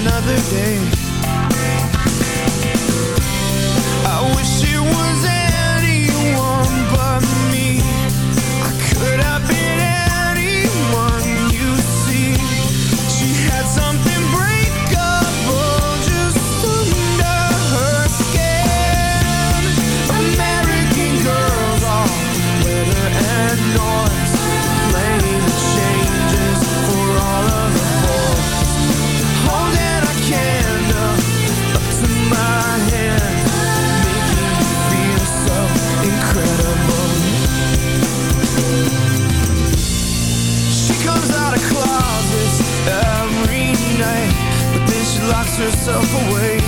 Another day. I wish it was anyone but me. I could have been anyone you see. She had something breakable just under her skin. Herself away.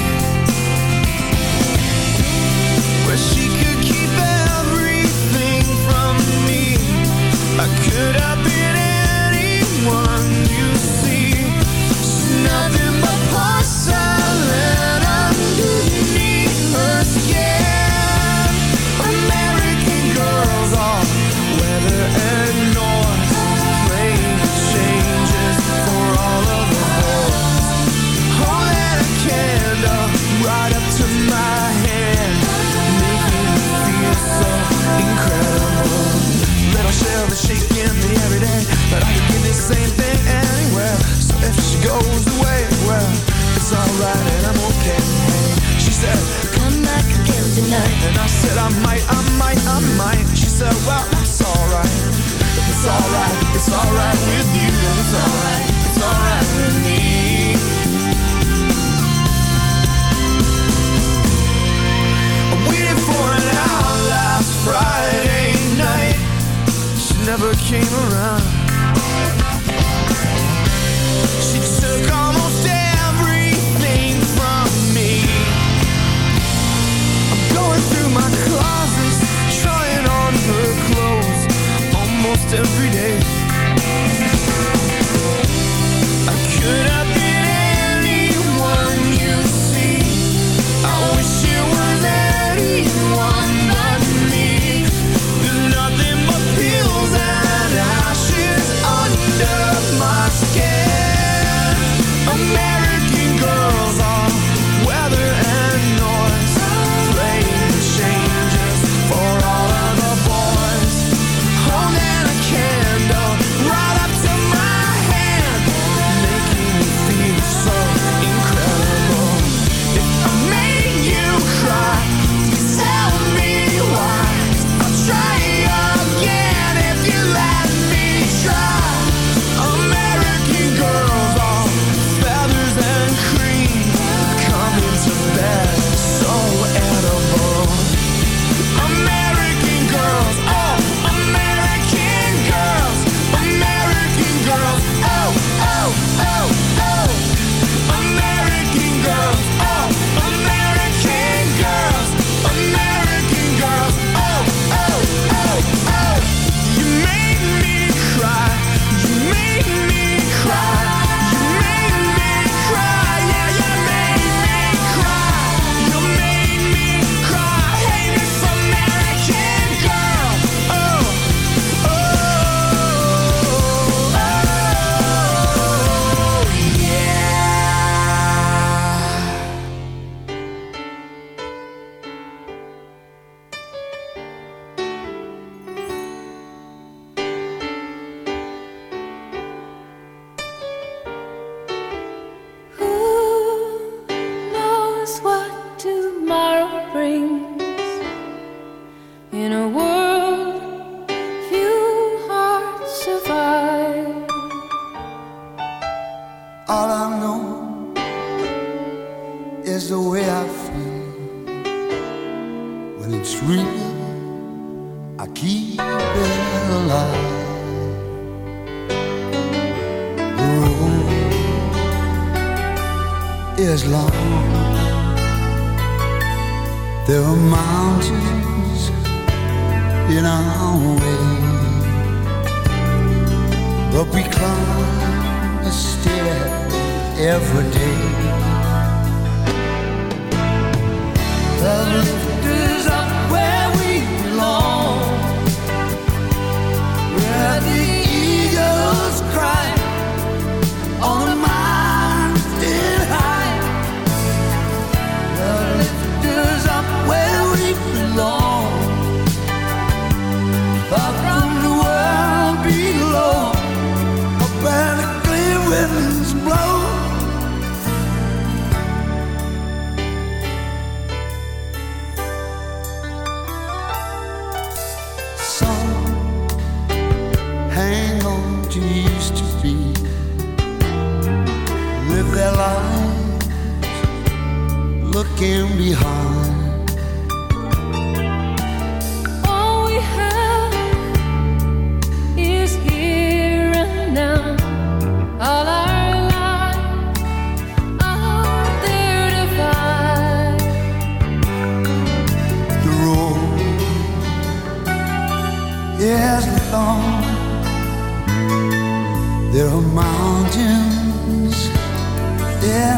night. And I said I might, I might, I might. She said, well, that's alright. It's alright, it's alright with you. It's alright, it's alright with me. I'm waiting for an hour last Friday night. She never came around. She took off every day. in a world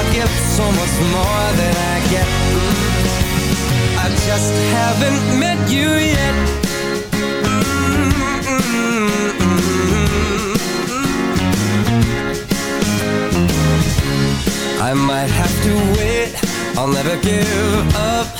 I'll give so much more than I get. I just haven't met you yet. I might have to wait, I'll never give up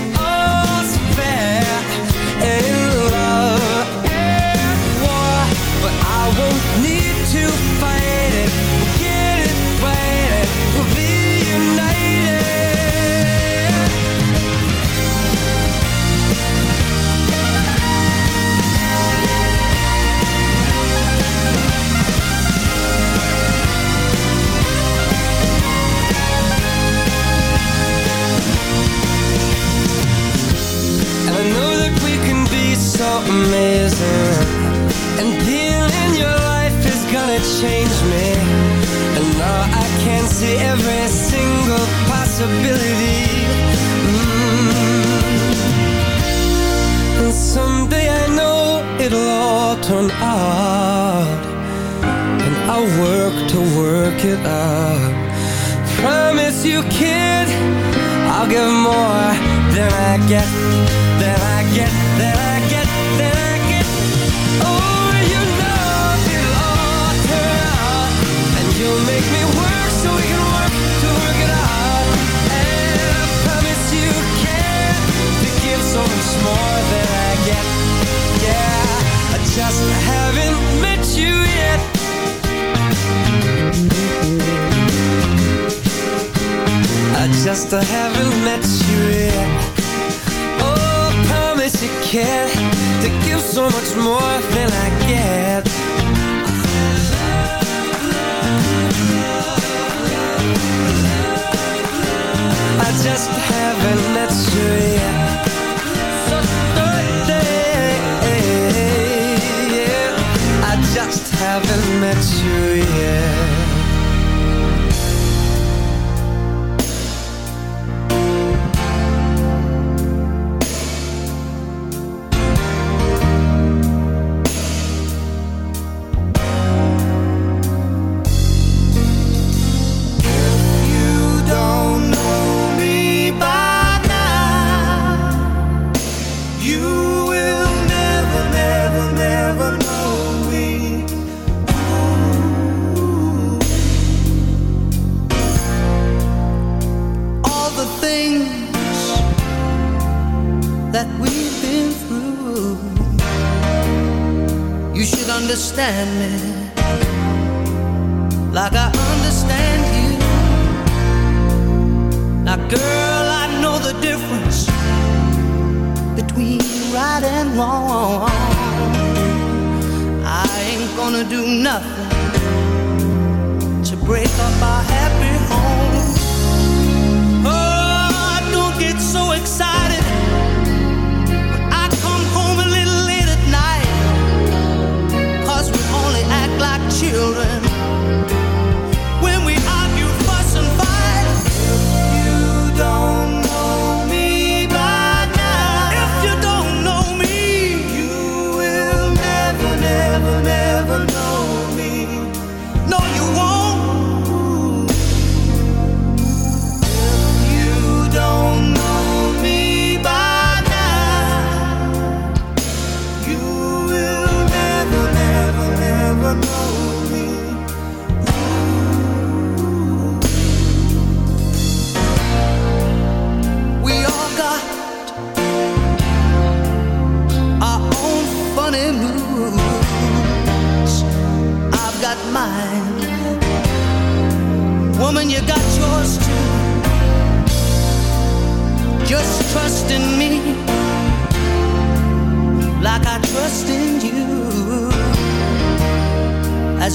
sadness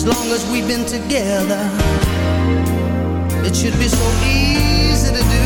long as we've been together, it should be so easy to do.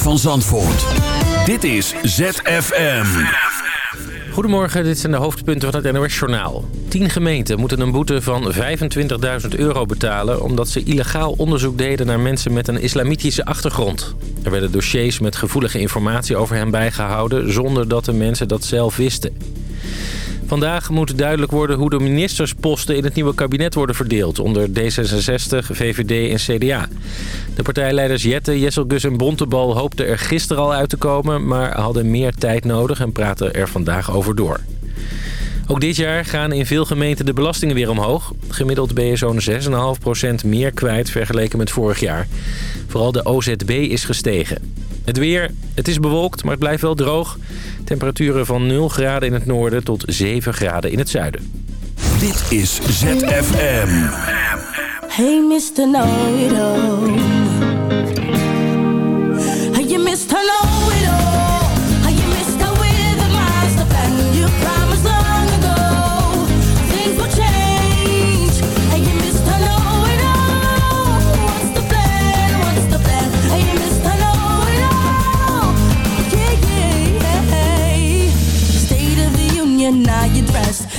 Van Zandvoort. Dit is ZFM. Goedemorgen, dit zijn de hoofdpunten van het NOS-journaal. Tien gemeenten moeten een boete van 25.000 euro betalen... omdat ze illegaal onderzoek deden naar mensen met een islamitische achtergrond. Er werden dossiers met gevoelige informatie over hen bijgehouden... zonder dat de mensen dat zelf wisten. Vandaag moet duidelijk worden hoe de ministersposten in het nieuwe kabinet worden verdeeld... onder D66, VVD en CDA. De partijleiders Jette, Jesselgus en Bontebal hoopten er gisteren al uit te komen... maar hadden meer tijd nodig en praten er vandaag over door. Ook dit jaar gaan in veel gemeenten de belastingen weer omhoog. Gemiddeld ben je zo'n 6,5% meer kwijt vergeleken met vorig jaar. Vooral de OZB is gestegen. Het weer, het is bewolkt, maar het blijft wel droog. Temperaturen van 0 graden in het noorden tot 7 graden in het zuiden. Dit is ZFM. Hey, Mr. Know-it-all. Hey, you Mr. Know-it-all.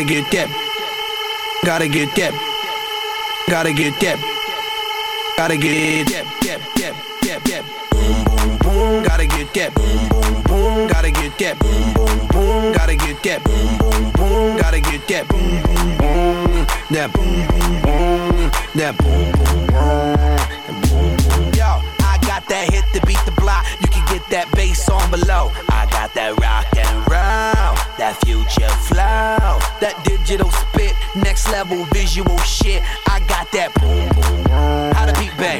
Gotta get that. Gotta get that. Gotta get that. Gotta get that. That. That. That. That. Boom, boom, boom. Gotta get that. Boom, boom, boom. Gotta get that. Boom, boom, boom. Gotta get that. Boom, boom, boom. Gotta get that. Boom, boom, boom. That boom, boom, boom. That boom, boom, boom. Yo, I got that hit to beat the block. You can get that bass on below. I got that rock and roll, that future flow, that digital spit, next level visual shit. I got that boom boom. How the beat bang?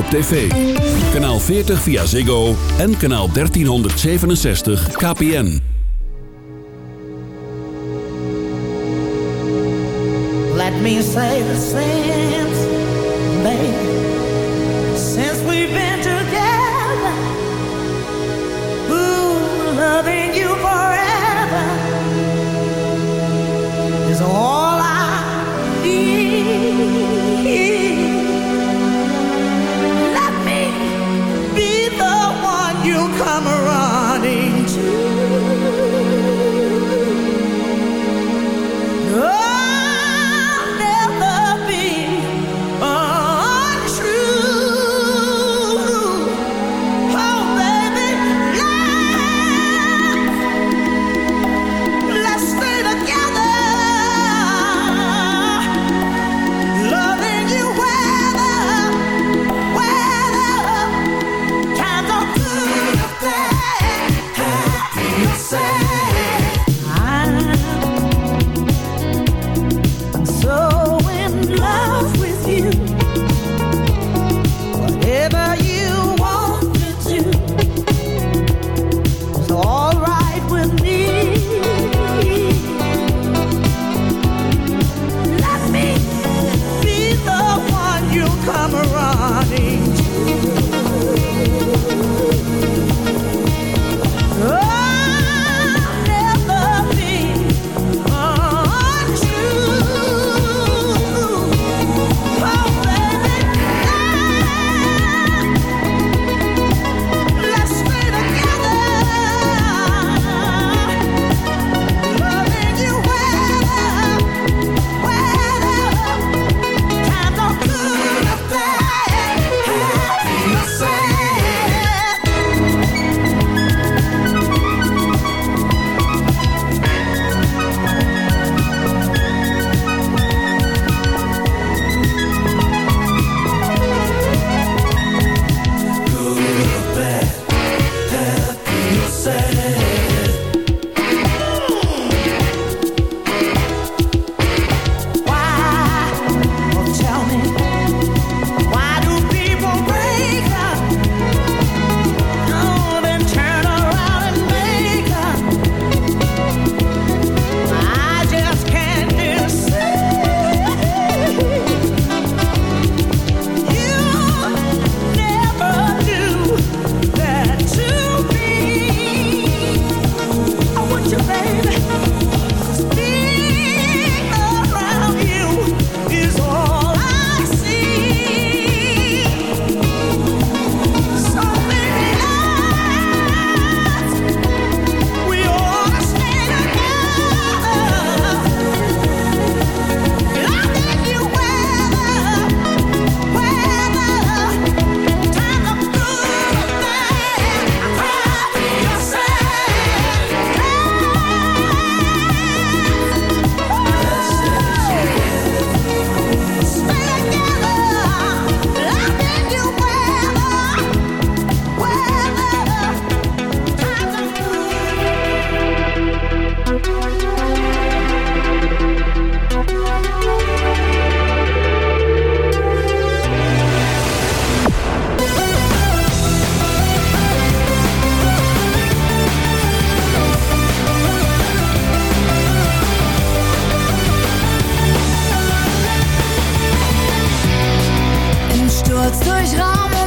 op tv. Kanaal 40 via Ziggo en kanaal 1367 KPN. Let me say the same, baby. Since we've been together, ooh, loving you forever Doors.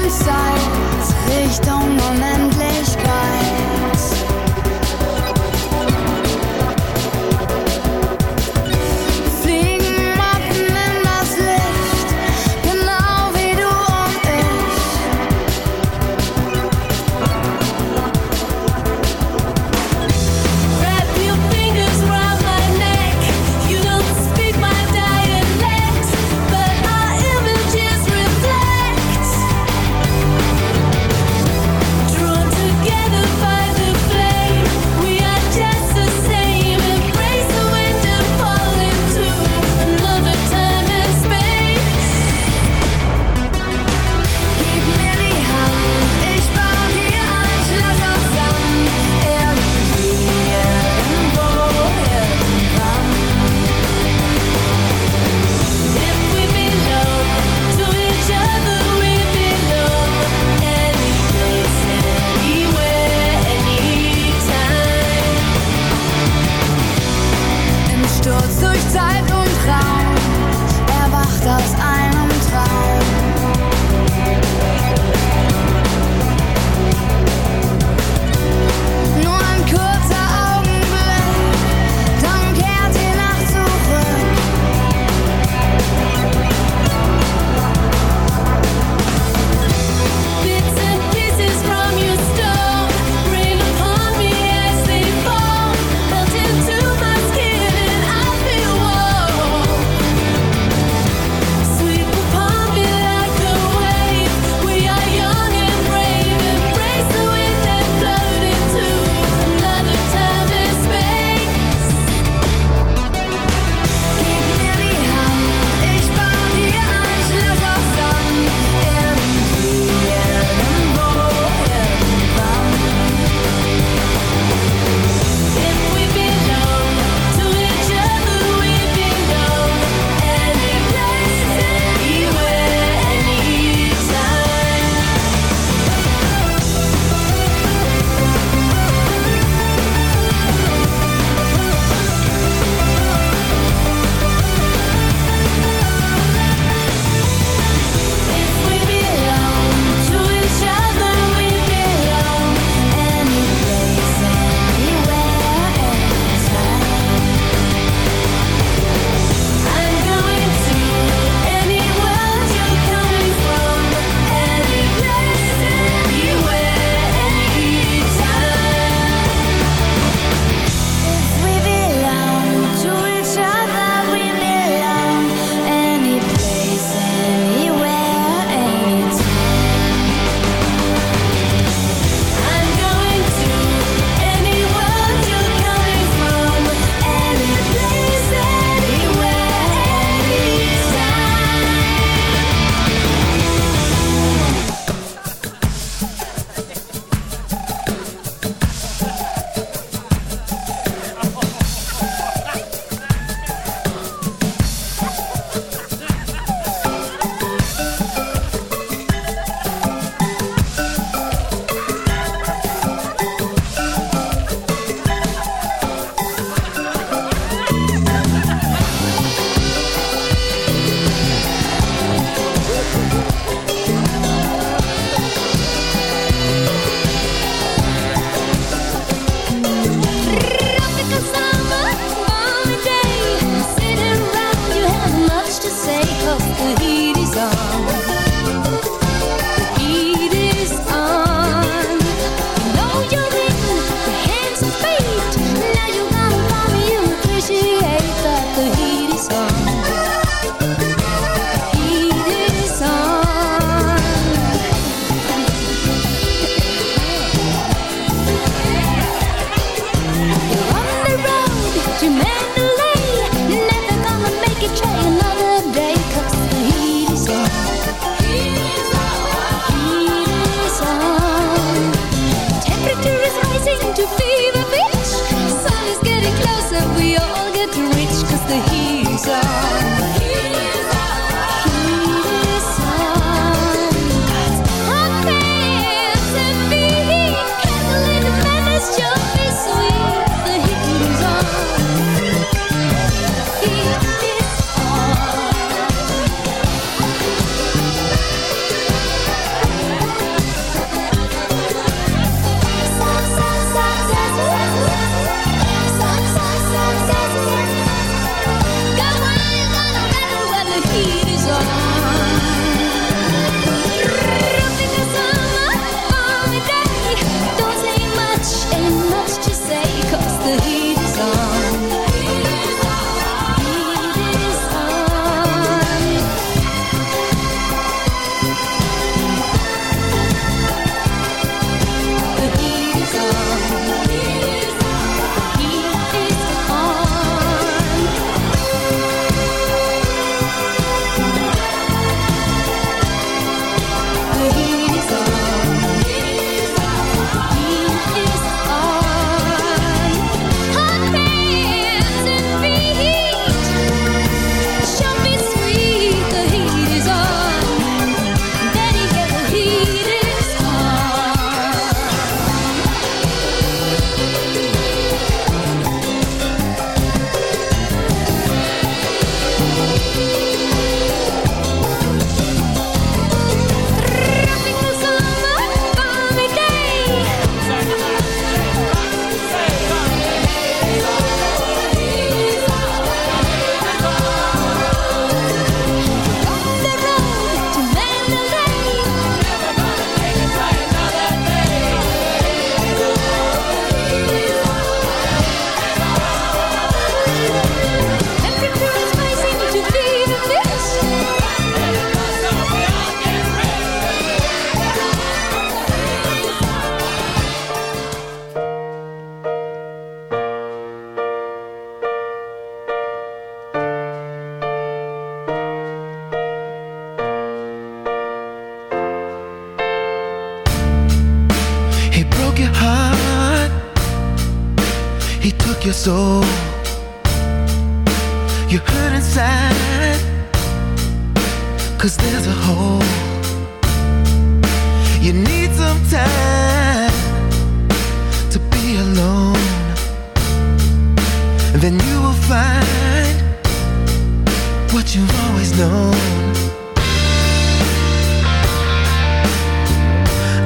always known.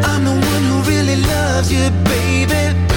I'm the one who really loves you, baby.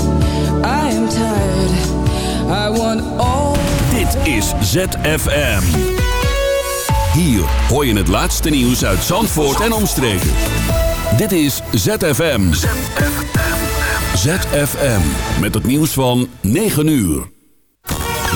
I am tired. I want all. Dit is ZFM. Hier hoor je het laatste nieuws uit Zandvoort en omstreken. Dit is ZFM. ZFM. Met het nieuws van 9 uur.